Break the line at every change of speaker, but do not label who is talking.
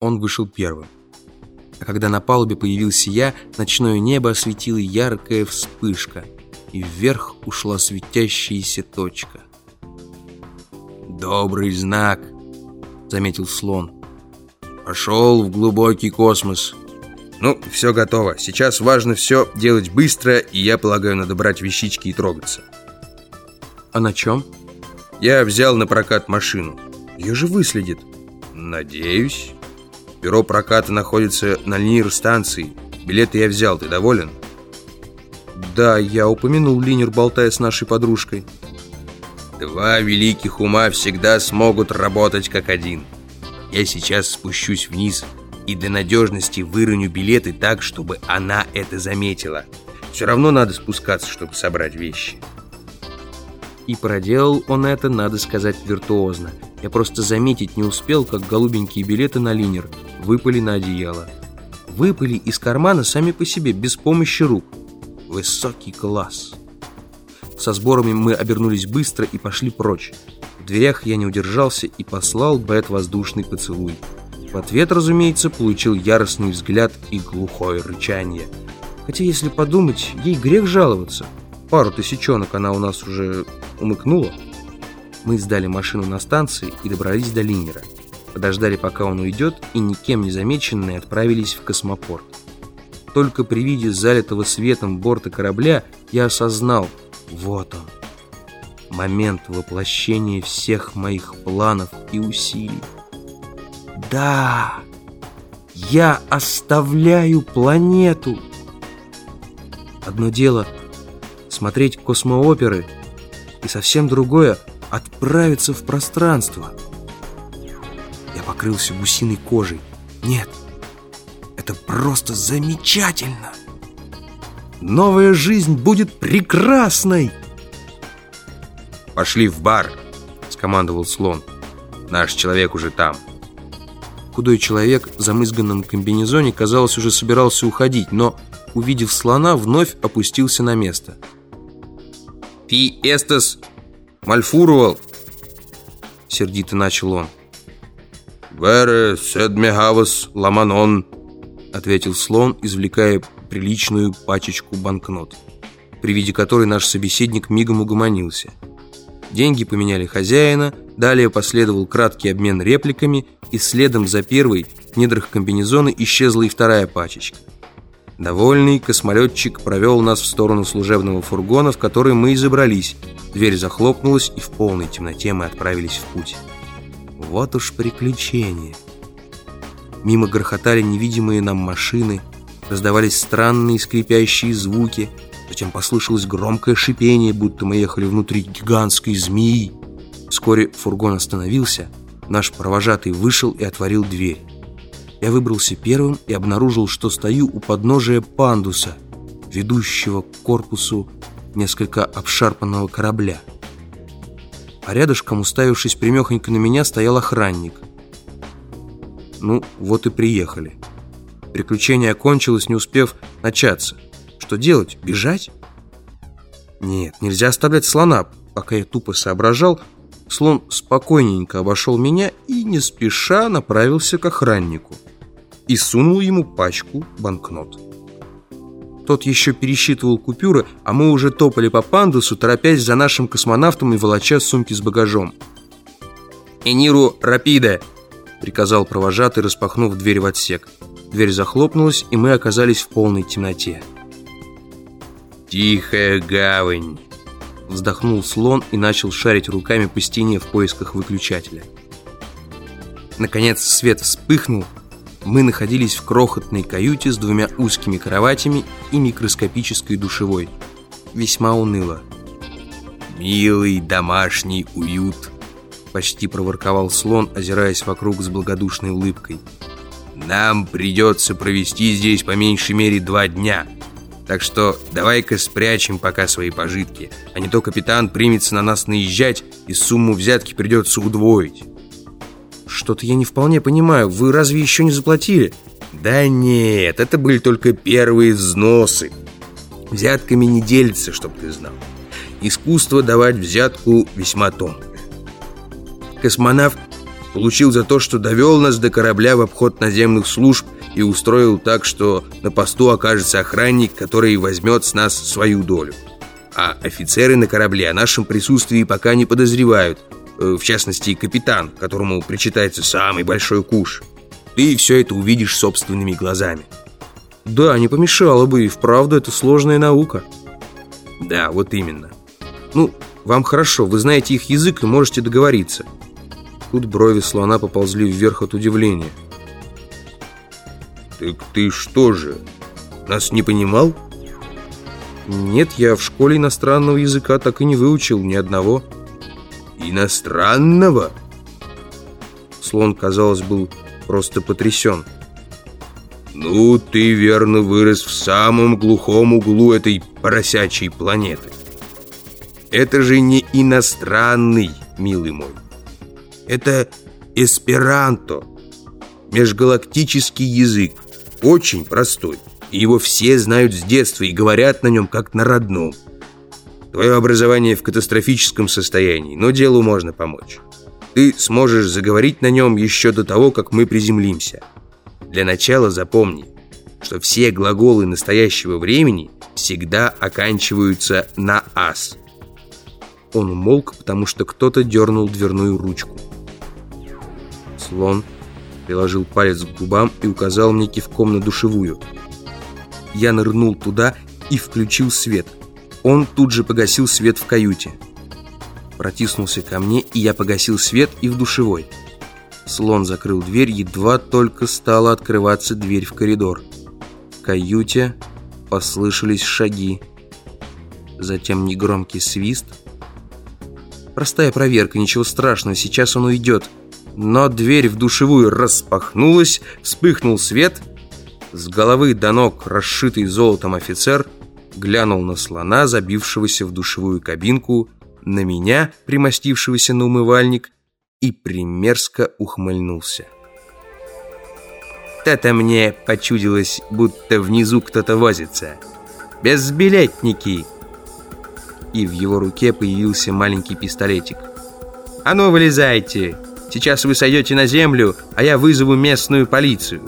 Он вышел первым. А когда на палубе появился я, ночное небо осветила яркая вспышка, и вверх ушла светящаяся точка. «Добрый знак», — заметил слон. «Пошел в глубокий космос». «Ну, все готово. Сейчас важно все делать быстро, и я полагаю, надо брать вещички и трогаться». «А на чем?» «Я взял на прокат машину. Ее же выследит». «Надеюсь». Бюро проката находится на линейр-станции. Билеты я взял, ты доволен? Да, я упомянул линер, болтая с нашей подружкой. Два великих ума всегда смогут работать как один. Я сейчас спущусь вниз и для надежности выроню билеты так, чтобы она это заметила. Все равно надо спускаться, чтобы собрать вещи. И проделал он это, надо сказать, виртуозно. Я просто заметить не успел, как голубенькие билеты на линер выпали на одеяло. Выпали из кармана сами по себе, без помощи рук. Высокий класс. Со сборами мы обернулись быстро и пошли прочь. В дверях я не удержался и послал Бет воздушный поцелуй. В ответ, разумеется, получил яростный взгляд и глухое рычание. Хотя, если подумать, ей грех жаловаться. Пару тысячонок она у нас уже умыкнула. Мы сдали машину на станции и добрались до линера. Подождали, пока он уйдет, и никем не замеченные отправились в космопорт. Только при виде залитого светом борта корабля я осознал, вот он, момент воплощения всех моих планов и усилий. Да, я оставляю планету. Одно дело смотреть космооперы, и совсем другое отправиться в пространство. Покрылся гусиной кожей. Нет, это просто замечательно. Новая жизнь будет прекрасной. Пошли в бар, скомандовал слон. Наш человек уже там. Худой человек в замызганном комбинезоне, казалось, уже собирался уходить, но, увидев слона, вновь опустился на место. «Фи эстес Мальфурувал!» Сердито начал он. «Вере седмегавас ламанон», ответил слон, извлекая приличную пачечку банкнот, при виде которой наш собеседник мигом угомонился. Деньги поменяли хозяина, далее последовал краткий обмен репликами, и следом за первой в недрах комбинезона исчезла и вторая пачечка. Довольный космолетчик провел нас в сторону служебного фургона, в который мы и забрались. Дверь захлопнулась, и в полной темноте мы отправились в путь. Вот уж приключение. Мимо грохотали невидимые нам машины, раздавались странные скрипящие звуки, затем послышалось громкое шипение, будто мы ехали внутри гигантской змеи. Вскоре фургон остановился, наш провожатый вышел и отворил дверь. Я выбрался первым и обнаружил, что стою у подножия пандуса, ведущего к корпусу несколько обшарпанного корабля. А рядышком, уставившись примехонько на меня, стоял охранник. Ну, вот и приехали. Приключение окончилось, не успев начаться. Что делать? Бежать? Нет, нельзя оставлять слона. Пока я тупо соображал, слон спокойненько обошел меня и не спеша направился к охраннику и сунул ему пачку банкнот. Тот еще пересчитывал купюры, а мы уже топали по пандусу, торопясь за нашим космонавтом и волоча сумки с багажом. «Эниру Рапиде!» — приказал провожатый, распахнув дверь в отсек. Дверь захлопнулась, и мы оказались в полной темноте. «Тихая гавань!» Вздохнул слон и начал шарить руками по стене в поисках выключателя. Наконец свет вспыхнул, мы находились в крохотной каюте с двумя узкими кроватями и микроскопической душевой. Весьма уныло. «Милый домашний уют», — почти проворковал слон, озираясь вокруг с благодушной улыбкой. «Нам придется провести здесь по меньшей мере два дня, так что давай-ка спрячем пока свои пожитки, а не то капитан примется на нас наезжать, и сумму взятки придется удвоить». Что-то я не вполне понимаю. Вы разве еще не заплатили? Да нет, это были только первые взносы. Взятками не делится, чтоб ты знал. Искусство давать взятку весьма тонкое. Космонавт Получил за то, что довел нас до корабля в обход наземных служб и устроил так, что на посту окажется охранник, который возьмет с нас свою долю. А офицеры на корабле о нашем присутствии пока не подозревают, в частности, капитан, которому причитается самый большой куш. Ты все это увидишь собственными глазами.
Да, не помешало бы, и вправду это сложная наука.
Да, вот именно.
Ну, вам хорошо, вы знаете их язык и можете договориться. Тут брови слона поползли вверх от удивления.
«Так ты что же, нас не понимал?»
«Нет, я в школе иностранного языка так и не выучил ни одного».
«Иностранного?»
Слон, казалось, был просто потрясен.
«Ну, ты верно вырос в самом глухом углу этой поросячьей планеты. Это же не иностранный, милый мой. Это эсперанто, межгалактический язык, очень простой. И его все знают с детства и говорят на нем как на родном. Твое образование в катастрофическом состоянии, но делу можно помочь. Ты сможешь заговорить на нем еще до того, как мы приземлимся. Для начала запомни, что все глаголы настоящего времени всегда оканчиваются на «ас».
Он умолк, потому что кто-то дернул дверную ручку. Слон приложил палец к губам и указал мне кивком на душевую. Я нырнул туда и включил свет. Он тут же погасил свет в каюте. Протиснулся ко мне, и я погасил свет и в душевой. Слон закрыл дверь, едва только стала открываться дверь в коридор. В каюте послышались шаги. Затем негромкий свист. Простая проверка, ничего страшного, сейчас он уйдет. Но дверь в душевую распахнулась, вспыхнул свет. С головы до ног расшитый золотом офицер глянул на слона, забившегося в душевую кабинку, на меня, примостившегося на умывальник, и примерзко ухмыльнулся. «То-то мне почудилось, будто внизу кто-то возится. Безбилетники!» И в его руке появился маленький пистолетик. «А ну, вылезайте!» Сейчас вы сойдете на землю, а я вызову местную полицию.